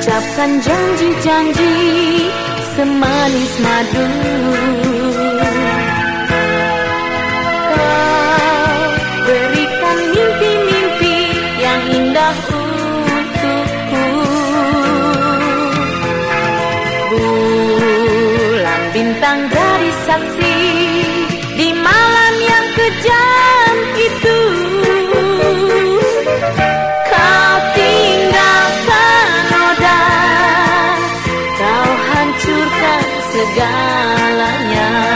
ucapkan janji-janji semanis madu untukku Bulan bintang dari saksi Di malam yang kejam itu. Kau tinggalkan noda Kau hancurkan segalanya.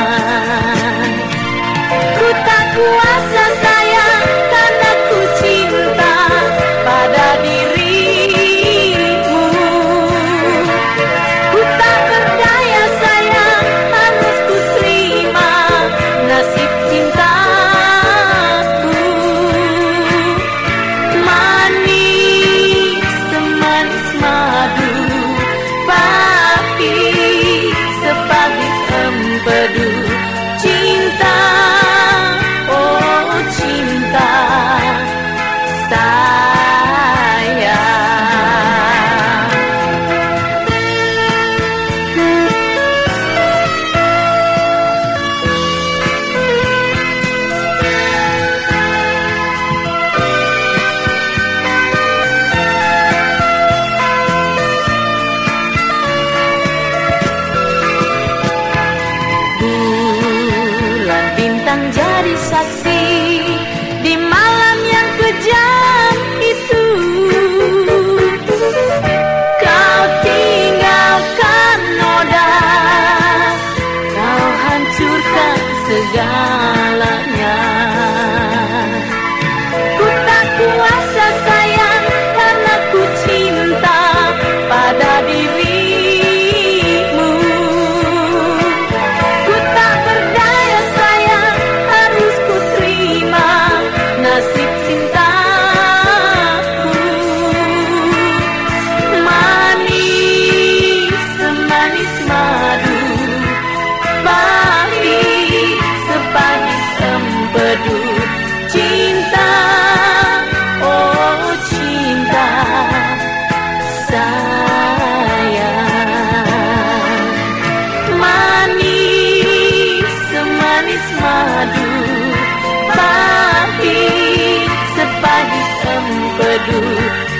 You. segalanya. Ku tak kuasa sayang karena ku cinta pada dirimu. Ku tak berdaya sayang harus ku terima nasib cintaku. Manis semanis madu I do.